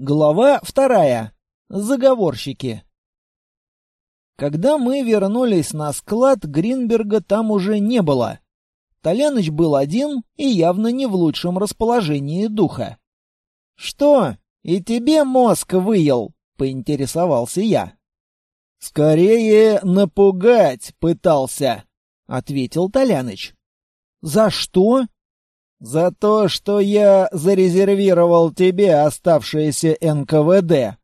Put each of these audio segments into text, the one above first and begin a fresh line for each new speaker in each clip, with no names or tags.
Глава вторая. Заговорщики. Когда мы вернулись на склад, Гринберга там уже не было. Толяныч был один и явно не в лучшем расположении духа. «Что, и тебе мозг выел?» — поинтересовался я. «Скорее напугать пытался», — ответил Толяныч. «За что?» «За то, что я зарезервировал тебе оставшееся НКВД».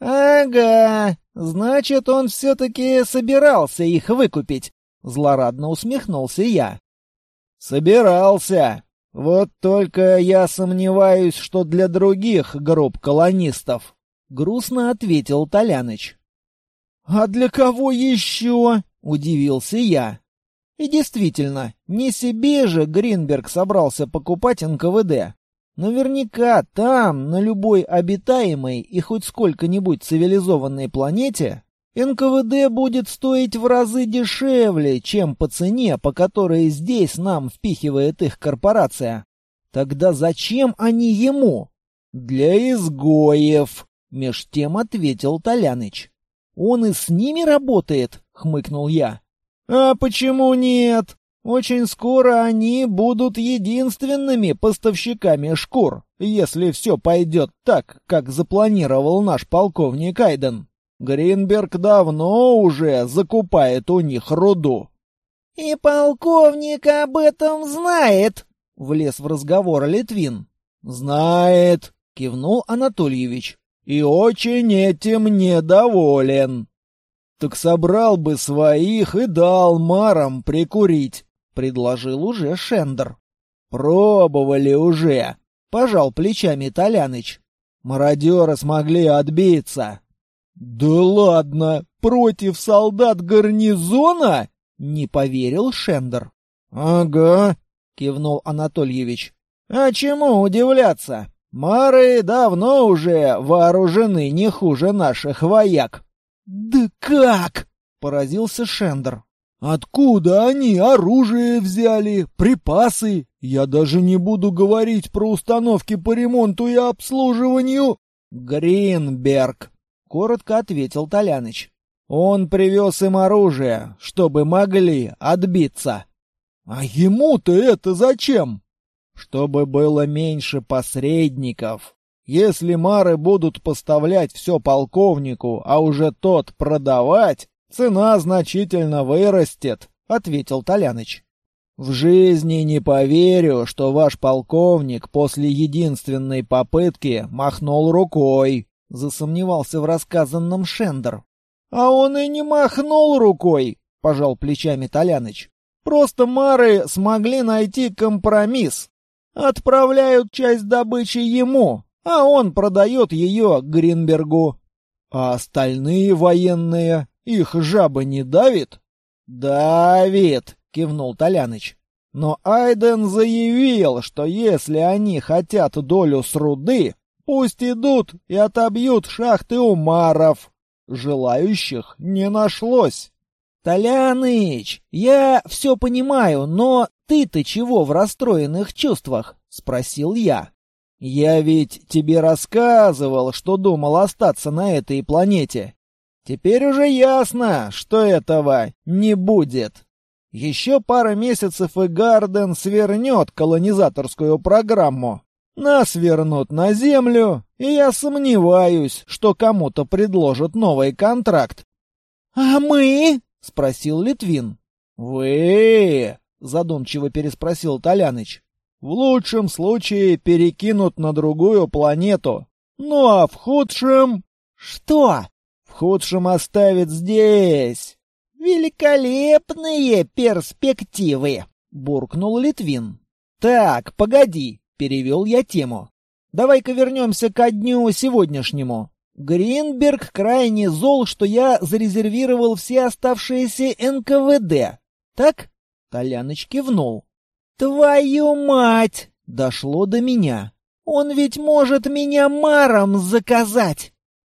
«Ага, значит, он все-таки собирался их выкупить», — злорадно усмехнулся я. «Собирался. Вот только я сомневаюсь, что для других групп колонистов», — грустно ответил Толяныч. «А для кого еще?» — удивился я. И действительно, не себе же Гринберг собрался покупать НКВД. Наверняка там, на любой обитаемой и хоть сколько-нибудь цивилизованной планете, НКВД будет стоить в разы дешевле, чем по цене, по которой здесь нам впихивает их корпорация. Тогда зачем они ему? Для изгоев, меж тем ответил Толяныч. Он и с ними работает, хмыкнул я. А почему нет? Очень скоро они будут единственными поставщиками шкур, если все пойдет так, как запланировал наш полковник Айден. Гринберг давно уже закупает у них руду. «И полковник об этом знает», — влез в разговор Литвин. «Знает», — кивнул Анатольевич, — «и очень этим недоволен». Так собрал бы своих и дал марам прикурить, предложил уже Шендер. Пробовали уже, пожал плечами Толяныч. Мародеры смогли отбиться. Да ладно, против солдат гарнизона? Не поверил Шендер. Ага, кивнул Анатольевич. А чему удивляться? Мары давно уже вооружены не хуже наших вояк. «Да как?» — поразился Шендер. «Откуда они оружие взяли, припасы? Я даже не буду говорить про установки по ремонту и обслуживанию». «Гринберг», — коротко ответил Толяныч. «Он привез им оружие, чтобы могли отбиться». «А ему-то это зачем?» «Чтобы было меньше посредников. Если мары будут поставлять все полковнику, а уже тот продавать, цена значительно вырастет, ответил Толяныч. В жизни не поверю, что ваш полковник после единственной попытки махнул рукой, засомневался в рассказанном Шендер. А он и не махнул рукой, пожал плечами Толяныч. Просто мары смогли найти компромисс. Отправляют часть добычи ему, а он продает ее Гринбергу. А остальные военные, их жаба не давит? Давит, кивнул Толяныч. Но Айден заявил, что если они хотят долю с руды, пусть идут и отобьют шахты умаров. Желающих не нашлось. «Толяныч, я все понимаю, но ты-то чего в расстроенных чувствах?» — спросил я. «Я ведь тебе рассказывал, что думал остаться на этой планете. Теперь уже ясно, что этого не будет. Еще пара месяцев и Гарден свернет колонизаторскую программу. Нас вернут на Землю, и я сомневаюсь, что кому-то предложат новый контракт». «А мы?» — спросил Литвин. «Вы?» — задумчиво переспросил Толяныч. В лучшем случае перекинут на другую планету. Ну а в худшем... Что? В худшем оставят здесь. Великолепные перспективы, буркнул Литвин. Так, погоди, перевел я тему. Давай-ка вернемся ко дню сегодняшнему. Гринберг крайне зол, что я зарезервировал все оставшиеся НКВД. Так? Толяныч кивнул. «Твою мать!» — дошло до меня. «Он ведь может меня маром заказать!»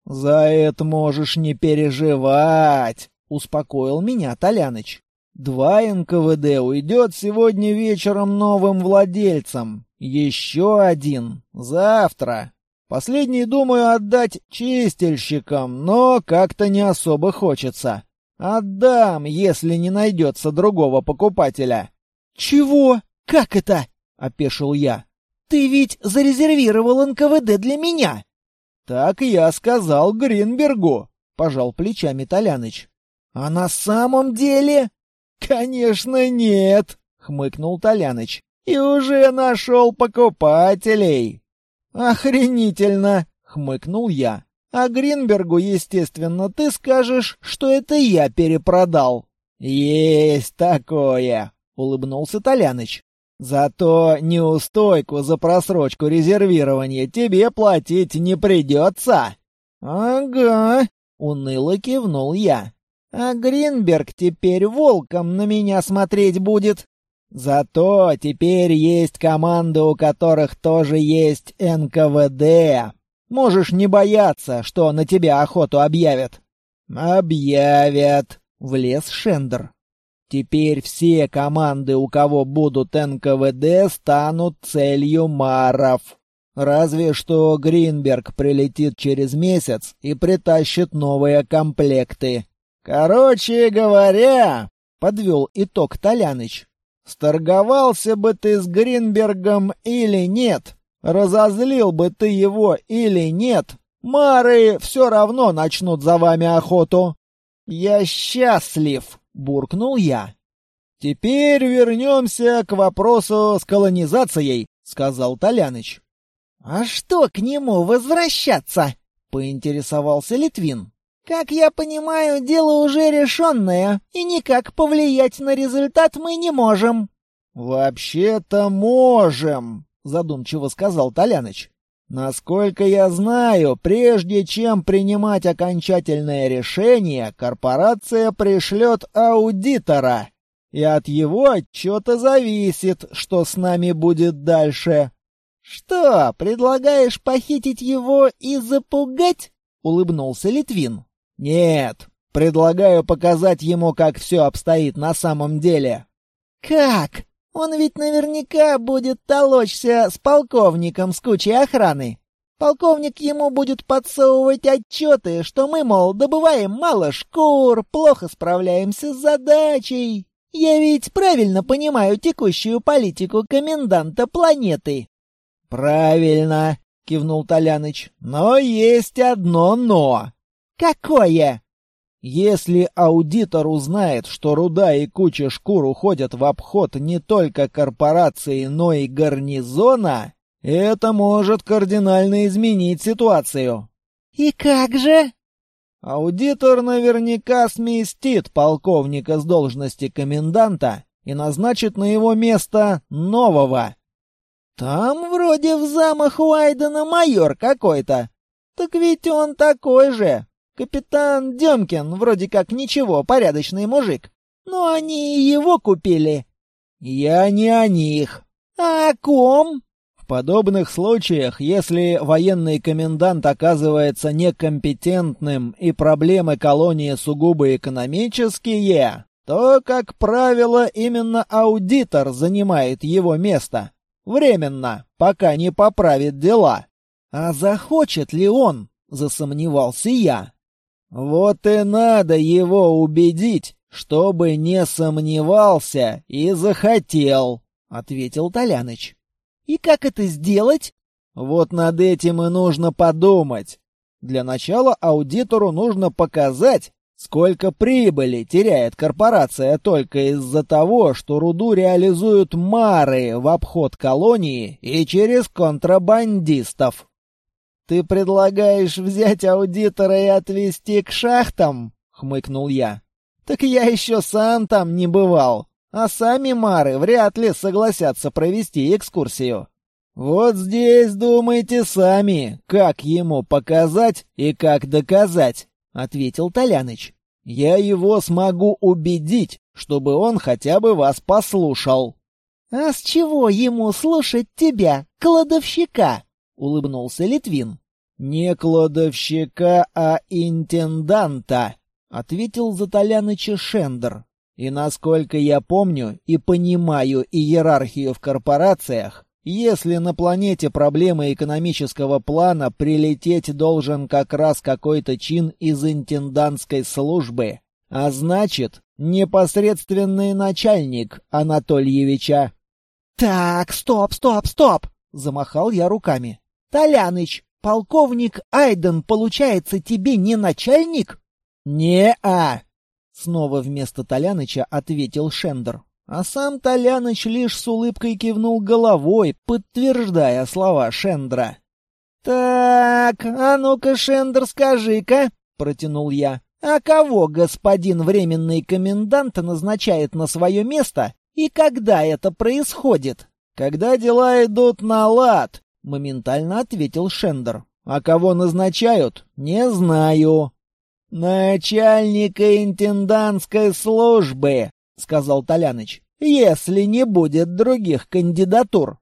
«За это можешь не переживать!» — успокоил меня Толяныч. «Два НКВД уйдет сегодня вечером новым владельцам. Еще один. Завтра. Последний думаю отдать чистильщикам, но как-то не особо хочется. Отдам, если не найдется другого покупателя.
Чего? Как это? опешил я. Ты ведь зарезервировал НКВД для меня.
Так я сказал Гринбергу, пожал плечами Толяныч.
А на самом деле?
Конечно, нет, хмыкнул Толяныч. И уже нашел покупателей. Охренительно, хмыкнул я. А Гринбергу, естественно, ты скажешь, что это я перепродал. Есть такое, улыбнулся Толяныч. Зато неустойку за просрочку резервирования тебе платить не придется. Ага, уныло кивнул я. А Гринберг теперь волком на меня смотреть будет. Зато теперь есть команды, у которых тоже есть НКВД. Можешь не бояться, что на тебя охоту объявят. Объявят, влез Шендер. Теперь все команды, у кого будут НКВД, станут целью маров. Разве что Гринберг прилетит через месяц и притащит новые комплекты. Короче говоря, подвел итог Толяныч. Сторговался бы ты с Гринбергом или нет? Разозлил бы ты его или нет, мары все равно начнут за вами охоту. Я счастлив, буркнул я. Теперь вернемся к вопросу с колонизацией, сказал Толяныч.
А что к нему возвращаться? поинтересовался Литвин. Как я понимаю, дело уже решенное, и никак повлиять на результат мы не можем.
Вообще-то можем, задумчиво сказал Толяныч. Насколько я знаю, прежде чем принимать окончательное решение, корпорация пришлет аудитора. И от его отчета зависит, что с нами будет дальше.
Что, предлагаешь похитить его и запугать? улыбнулся Литвин.
Нет, предлагаю показать ему, как все обстоит на самом деле.
Как? Он ведь наверняка будет толочься с полковником с кучей охраны. Полковник ему будет подсовывать отчеты, что мы, мол, добываем мало шкур, плохо справляемся с задачей. Я ведь правильно понимаю текущую политику коменданта планеты.
Правильно, кивнул Толяныч. Но есть одно но.
Какое?
Если аудитор узнает, что руда и куча шкур уходят в обход не только корпорации, но и гарнизона, это может кардинально изменить ситуацию.
И как же?
Аудитор наверняка сместит полковника с должности коменданта и назначит на его место нового.
Там вроде в замах Уайдена майор какой-то. Так ведь он такой же, Капитан Демкин вроде как ничего, порядочный мужик. Но они его купили.
Я не о них.
А о ком?
В подобных случаях, если военный комендант оказывается некомпетентным и проблемы колонии сугубо экономические, то, как правило, именно аудитор занимает его место. Временно, пока не поправит дела. А захочет ли он? Засомневался я. Вот и надо его убедить, чтобы не сомневался и захотел, ответил Толяныч.
И как это сделать?
Вот над этим и нужно подумать. Для начала аудитору нужно показать, сколько прибыли теряет корпорация только из-за того, что руду реализуют мары в обход колонии и через контрабандистов. «Ты предлагаешь взять аудитора и отвезти к шахтам?» — хмыкнул я. «Так я еще сам там не бывал, а сами Мары вряд ли согласятся провести экскурсию. Вот здесь думайте сами, как ему показать и как доказать», — ответил Толяныч. «Я его смогу убедить, чтобы он хотя бы вас послушал».
«А с чего ему слушать тебя, кладовщика?» — улыбнулся Литвин.
«Не кладовщика, а интенданта», — ответил за Толяныча Шендер. «И насколько я помню и понимаю иерархию в корпорациях, Если на планете проблемы экономического плана, прилететь должен как раз какой-то чин из интендантской службы. А значит, непосредственный начальник Анатольевича.
«Так, стоп, стоп, стоп!» — замахал я руками. «Толяныч, полковник Айден, получается, тебе не начальник?»
«Не-а!» — снова вместо Толяныча ответил Шендер. А сам Толяныч лишь с улыбкой кивнул головой, подтверждая слова Шендра.
«Так, а ну-ка, Шендер, скажи-ка», — протянул я, «а кого господин временный комендант назначает на свое место и когда это происходит?»
«Когда дела идут на лад», — моментально ответил Шендер. «А кого назначают, не знаю». «Начальника интендантской службы», — сказал Толяныч, — «если не будет других кандидатур».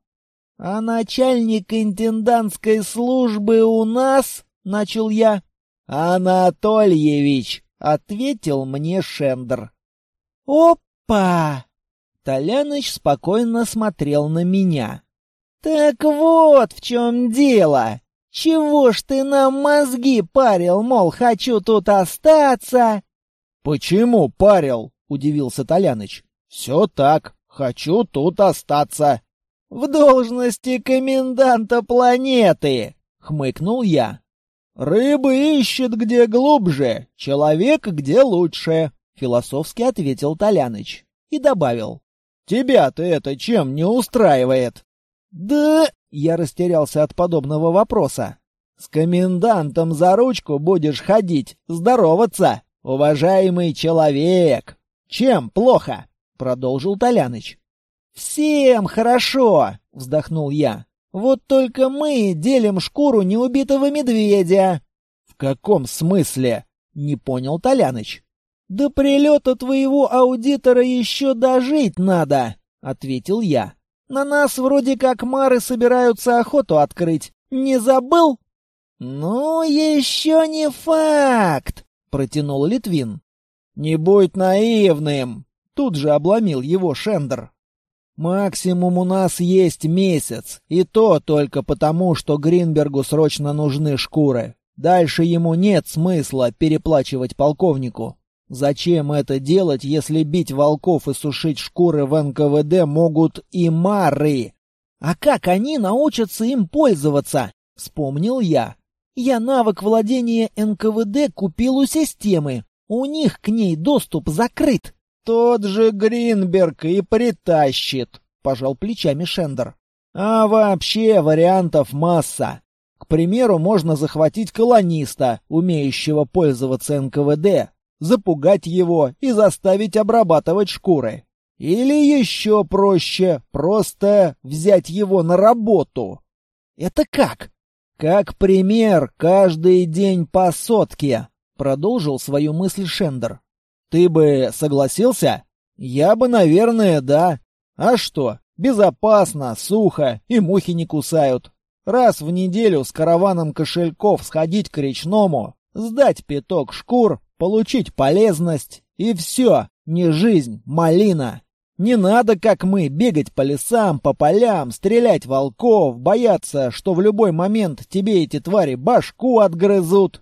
«А начальник интендантской службы у нас?» — начал я.
«Анатольевич», — ответил мне Шендер.
«Опа!»
Толяныч спокойно смотрел на меня.
«Так вот в чем дело! Чего ж ты нам мозги парил, мол, хочу тут остаться?»
«Почему парил?» — удивился Толяныч. «Все так. Хочу тут остаться».
«В должности коменданта планеты!» — хмыкнул я.
«Рыба ищет где глубже, человек где лучше», — философски ответил Толяныч и добавил. «Тебя-то это чем не устраивает?»
«Да...»
— я растерялся от подобного вопроса. «С комендантом за ручку будешь ходить, здороваться, уважаемый человек!» «Чем плохо?» — продолжил Толяныч.
«Всем хорошо!» — вздохнул я. «Вот только мы делим шкуру неубитого медведя».
«В каком смысле?» — не понял Толяныч.
«До прилета твоего аудитора еще дожить надо», — ответил я. «На нас вроде как мары собираются охоту открыть. Не забыл?» «Ну, еще не факт», — протянул Литвин.
«Не будь наивным!» — тут же обломил его Шендер. «Максимум у нас есть месяц, и то только потому, что Гринбергу срочно нужны шкуры. Дальше ему нет смысла переплачивать полковнику. Зачем это делать, если бить волков и сушить шкуры в НКВД могут и мары?
А как они научатся им пользоваться? Вспомнил я. Я навык владения НКВД купил у системы. У них к ней доступ закрыт.
Тот же Гринберг и притащит, пожал плечами Шендер. А вообще вариантов масса. К примеру, можно захватить колониста, умеющего пользоваться НКВД, запугать его и заставить обрабатывать шкуры. Или еще проще, просто взять его на работу.
Это как?
Как пример, каждый день по сотке. Продолжил свою мысль Шендер. Ты бы согласился? Я бы, наверное, да. А что? Безопасно, сухо, и мухи не кусают. Раз в неделю с караваном кошельков сходить к речному, сдать пяток шкур, получить полезность, и все, не жизнь, малина. Не надо, как мы, бегать по лесам, по полям, стрелять волков, бояться, что в любой момент тебе эти твари башку отгрызут.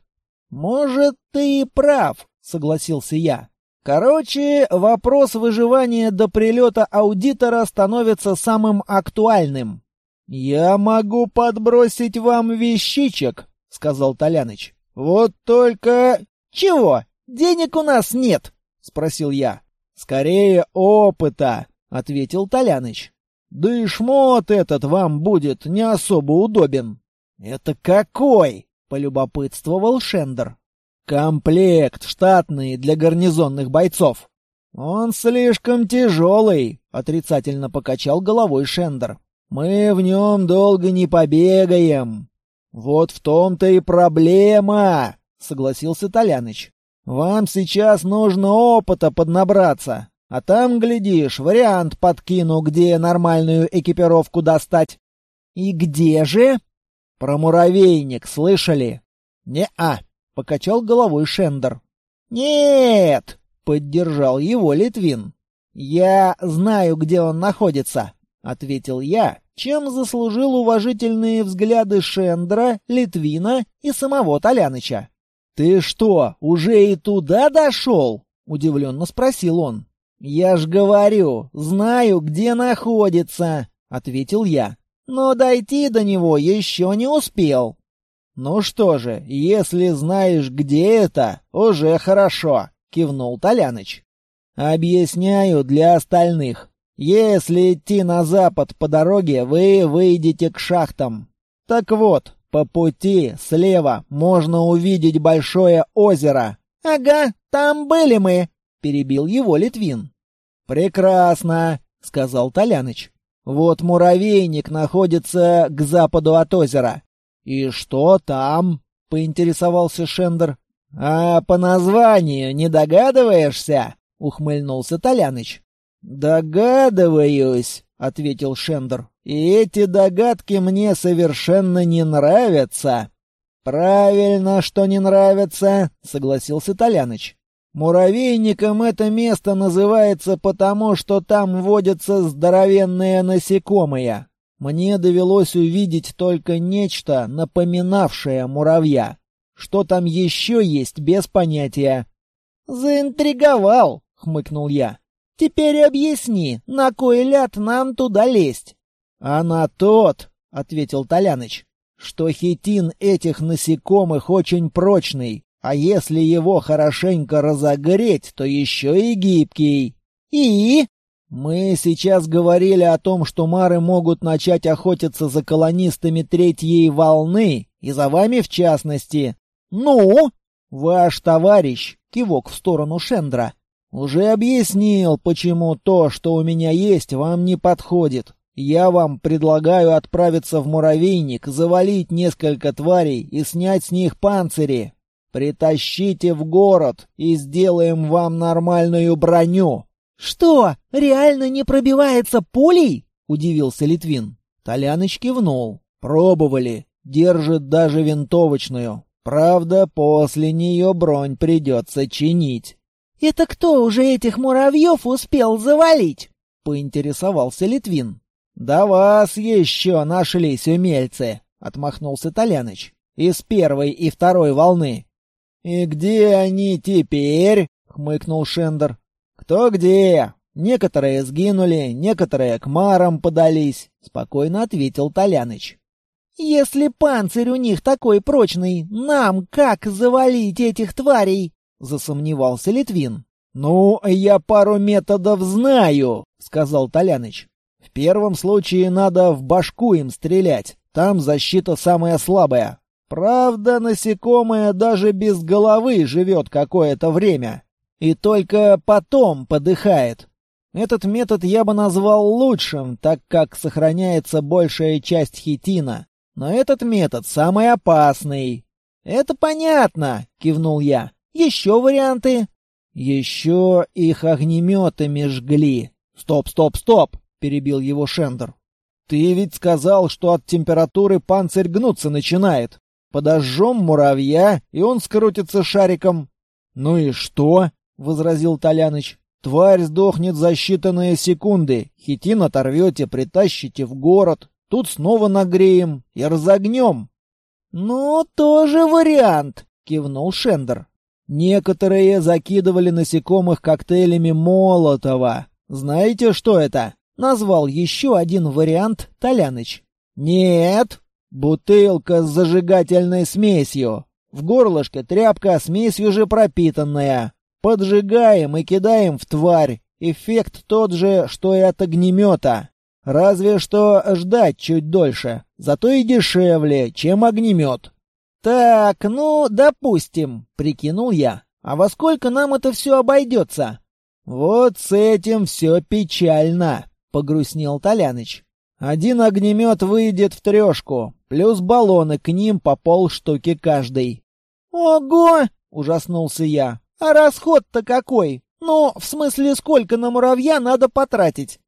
«Может, ты и прав», — согласился я. «Короче, вопрос выживания до прилета аудитора становится самым актуальным».
«Я могу подбросить вам вещичек», — сказал Толяныч. «Вот только...»
«Чего? Денег у нас нет?» — спросил я.
«Скорее опыта», — ответил Толяныч. «Да и шмот этот вам будет не особо удобен».
«Это какой?» — полюбопытствовал Шендер.
«Комплект штатный для гарнизонных бойцов». «Он слишком тяжелый», — отрицательно покачал головой Шендер. «Мы в нем долго не побегаем». «Вот в том-то и проблема», — согласился Толяныч. «Вам сейчас нужно опыта поднабраться, а там, глядишь, вариант подкину, где нормальную экипировку достать».
«И где же?»
«Про муравейник слышали?» «Не-а», — покачал головой Шендер.
«Нет!» — поддержал его Литвин. «Я знаю, где он находится.
ответил я, чем заслужил уважительные взгляды Шендра, Литвина и самого Толяныча. «Ты что, уже и туда дошел?» — удивленно спросил он. «Я ж говорю, знаю, где находится», — ответил я. «Но дойти до него еще не успел». «Ну что же, если знаешь, где это, уже хорошо», — кивнул Толяныч. «Объясняю для остальных. Если идти на запад по дороге, вы выйдете к шахтам. Так вот, по пути слева можно увидеть большое озеро».
«Ага, там были мы», — перебил его Литвин.
«Прекрасно», — сказал Толяныч. «Вот муравейник находится к западу от озера. «И что там?» — поинтересовался Шендер. «А по названию не догадываешься?» — ухмыльнулся Толяныч. «Догадываюсь», — ответил Шендер. «И эти догадки мне совершенно не нравятся». «Правильно, что не нравятся», — согласился Толяныч. «Муравейником это место называется потому, что там водятся здоровенные насекомые. Мне довелось увидеть только нечто, напоминавшее муравья. Что там еще есть, без понятия.
«Заинтриговал», — хмыкнул я. «Теперь объясни, на кой ляд нам туда лезть?»
«А на тот», — ответил Толяныч, — «что хитин этих насекомых очень прочный, а если его хорошенько разогреть, то еще и гибкий».
«И?»
Мы сейчас говорили о том, что мары могут начать охотиться за колонистами третьей волны, и за вами в частности.
Ну,
ваш товарищ, кивок в сторону Шендра, уже объяснил, почему то, что у меня есть, вам не подходит. Я вам предлагаю отправиться в муравейник, завалить несколько тварей и снять с них панцири. Притащите в город и сделаем вам нормальную броню.
«Что, реально не пробивается пулей?» — удивился Литвин.
Толяныч кивнул. «Пробовали. Держит даже винтовочную. Правда, после нее бронь придется чинить».
«Это кто уже этих муравьев успел завалить?»
— поинтересовался Литвин. «Да вас еще нашлись умельцы», — отмахнулся Толяныч. «Из первой и второй волны». «И где они теперь?» — хмыкнул Шендер. «Кто где? Некоторые сгинули, некоторые к марам подались», — спокойно ответил Толяныч.
«Если панцирь у них такой прочный, нам как завалить этих тварей?» — засомневался Литвин.
«Ну, я пару методов знаю», — сказал Толяныч. «В первом случае надо в башку им стрелять, там защита самая слабая. Правда, насекомое даже без головы живет какое-то время и только потом подыхает. Этот метод я бы назвал лучшим, так как сохраняется большая часть хитина. Но этот метод самый опасный. «Это понятно», — кивнул я. «Еще варианты?» «Еще их огнеметами жгли». «Стоп, стоп, стоп!» — перебил его Шендер. «Ты ведь сказал, что от температуры панцирь гнуться начинает. Подожжем муравья, и он скрутится шариком». «Ну и что?» — возразил Толяныч. «Тварь сдохнет за считанные секунды. Хитин оторвете, притащите в город. Тут снова нагреем и разогнем».
«Ну, тоже вариант», — кивнул Шендер.
«Некоторые закидывали насекомых коктейлями Молотова. Знаете, что это?» — назвал еще один вариант Толяныч. «Нет, бутылка с зажигательной смесью. В горлышке тряпка, смесь уже пропитанная. Поджигаем и кидаем в тварь. Эффект тот же, что и от огнемета. Разве что ждать чуть дольше. Зато и дешевле, чем огнемет.
«Так, ну, допустим», — прикинул я. «А во сколько нам это все обойдется?»
«Вот с этим все печально», — погрустнел Толяныч. «Один огнемет выйдет в трешку, плюс баллоны к ним по полштуки каждый».
«Ого!» — ужаснулся я. А расход-то какой? Ну, в смысле, сколько на муравья надо потратить?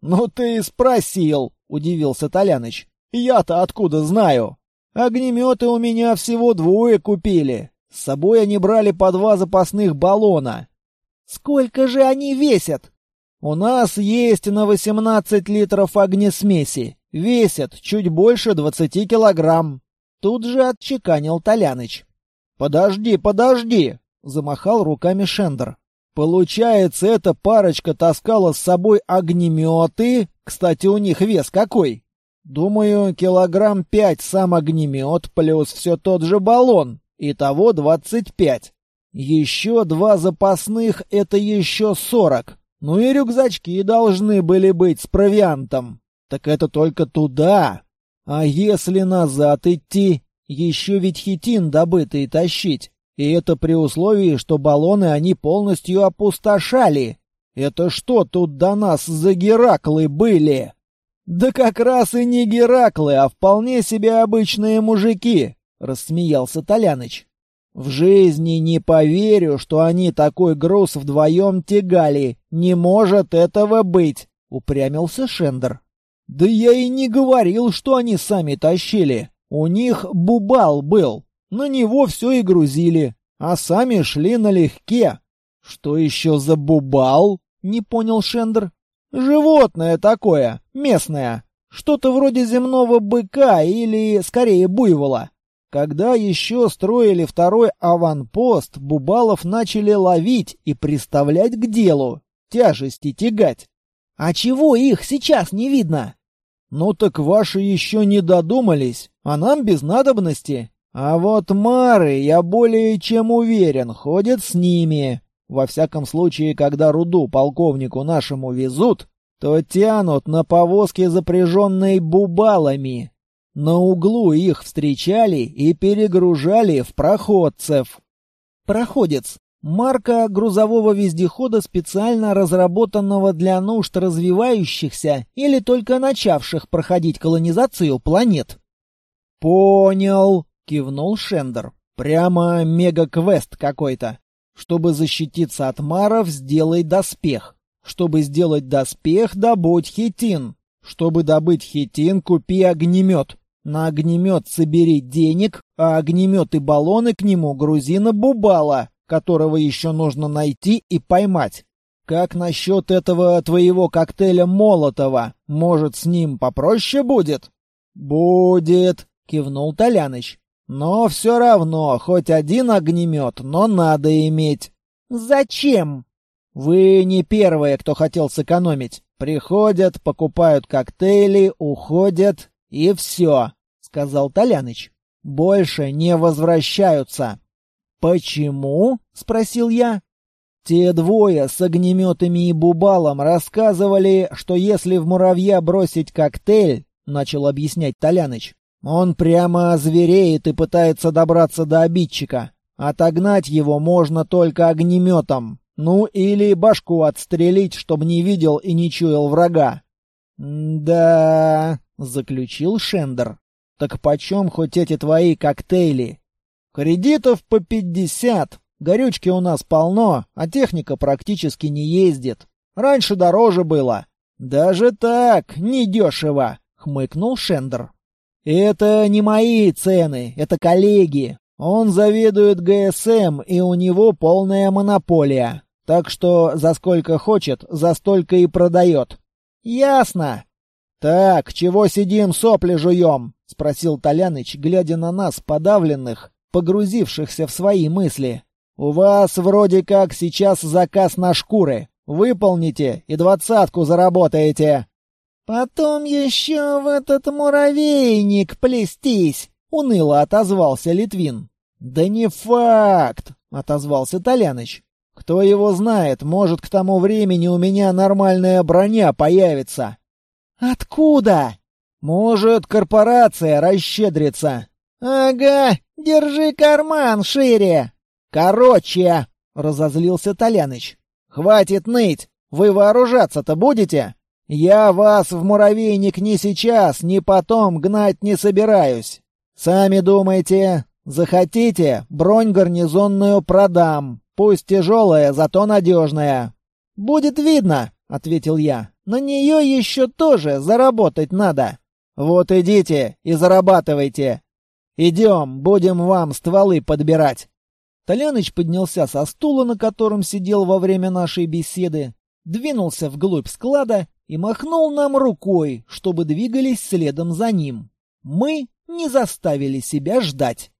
Ну ты и спросил, удивился Толяныч. Я-то откуда знаю? Огнеметы у меня всего двое купили. С собой они брали по два запасных баллона.
Сколько же они весят?
У нас есть на 18 литров огнесмеси. Весят чуть больше 20 килограмм. Тут же отчеканил Толяныч. «Подожди, подожди!» — замахал руками Шендер. «Получается, эта парочка таскала с собой огнеметы? Кстати, у них вес какой?» «Думаю, килограмм пять сам огнемет, плюс все тот же баллон. Итого двадцать пять. Еще два запасных — это еще сорок. Ну и рюкзачки должны были быть с провиантом. Так это только туда. А если назад идти, еще ведь хитин добытый тащить. И это при условии, что баллоны они полностью опустошали. Это что тут до нас за Гераклы были? Да как раз и не Гераклы, а вполне себе обычные мужики, рассмеялся Толяныч. В жизни не поверю, что они такой груз вдвоем тягали. Не может этого быть, упрямился Шендер. Да я и не говорил, что они сами тащили. У них бубал был. На него все и грузили, а сами шли налегке. Что еще за бубал? Не понял Шендер. Животное такое, местное. Что-то вроде земного быка или, скорее, буйвола. Когда еще строили второй аванпост, Бубалов начали ловить и приставлять к делу, тяжести тягать. А чего их сейчас не видно? Ну так ваши еще не додумались, а нам без надобности. А вот Мары, я более чем уверен, ходят с ними. Во всяком случае, когда руду полковнику нашему везут, то тянут на повозке, запряженной бубалами. На углу их встречали и перегружали в проходцев. Проходец Марка грузового вездехода, специально разработанного для нужд развивающихся или только начавших проходить колонизацию планет. «Понял», — кивнул Шендер. «Прямо мега-квест какой-то. Чтобы защититься от маров, сделай доспех. Чтобы сделать доспех, добудь хитин. Чтобы добыть хитин, купи огнемет. На огнемет собери денег, а огнемет и баллоны к нему грузи на бубала которого еще нужно найти и поймать. Как насчет этого твоего коктейля Молотова? Может, с ним попроще будет? Будет, кивнул Толяныч. Но все равно, хоть один огнемет, но надо иметь. Зачем? Вы не первые, кто хотел сэкономить. Приходят, покупают коктейли, уходят, и все, сказал Толяныч. Больше не возвращаются. «Почему?» — спросил я. Те двое с огнеметами и бубалом рассказывали, что если в муравья бросить коктейль, — начал объяснять Толяныч, — он прямо озвереет и пытается добраться до обидчика. Отогнать его можно только огнеметом. Ну, или башку отстрелить, чтобы не видел и не чуял врага. «Да...» — заключил Шендер. «Так почем хоть эти твои коктейли? Кредитов по пятьдесят. Горючки у нас полно, а техника практически не ездит. Раньше дороже было. Даже так, недешево, хмыкнул Шендер. Это не мои цены, это коллеги. Он заведует ГСМ, и у него полная монополия. Так что за сколько хочет, за столько и продает. Ясно. Так, чего сидим, сопли жуем? Спросил Толяныч, глядя на нас, подавленных, погрузившихся в свои мысли. «У вас вроде как сейчас заказ на шкуры. Выполните и двадцатку заработаете». «Потом еще в этот муравейник плестись», — уныло отозвался Литвин. «Да не факт», — отозвался Толяныч. «Кто его знает, может, к тому времени у меня нормальная броня появится». «Откуда?» «Может, корпорация расщедрится». «Ага, держи карман шире!» «Короче!» — разозлился Толяныч. «Хватит ныть! Вы вооружаться-то будете? Я вас в муравейник ни сейчас, ни потом гнать не собираюсь. Сами думайте. Захотите, бронь гарнизонную продам. Пусть тяжелая, зато надежная». «Будет видно», — ответил я. «На нее еще тоже заработать надо». «Вот идите и зарабатывайте. Идем, будем вам стволы подбирать». Толяныч поднялся со стула, на котором сидел во время нашей беседы. двинулся вглубь склада и махнул нам рукой, чтобы двигались следом за ним. Мы не заставили себя ждать.